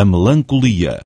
a melancolia.